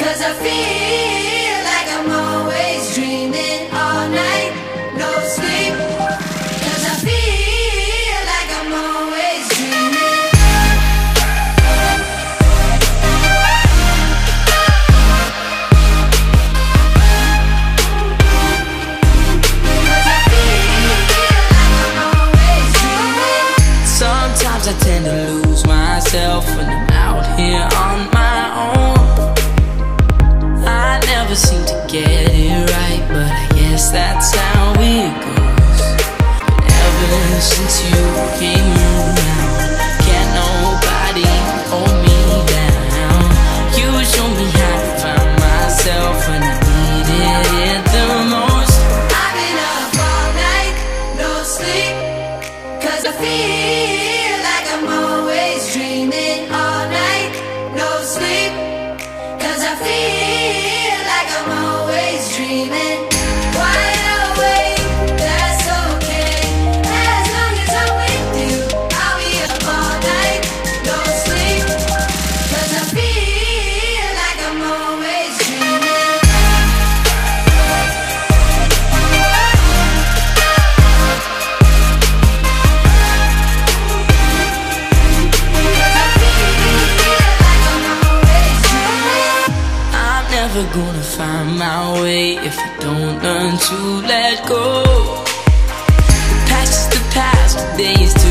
Cause I feel like I'm always dreaming all night, no sleep. Cause I feel like I'm always dreaming. Sometimes I tend to lose myself when I'm out here on my never seem to get it right, but I guess that's how it goes. Ever since you came around, can't nobody hold me down. You show me how to find myself when I needed it the most. I've been up all night, no sleep. Cause I feel dreaming. Never gonna find my way if I don't learn to let go. The past is the past, today is today,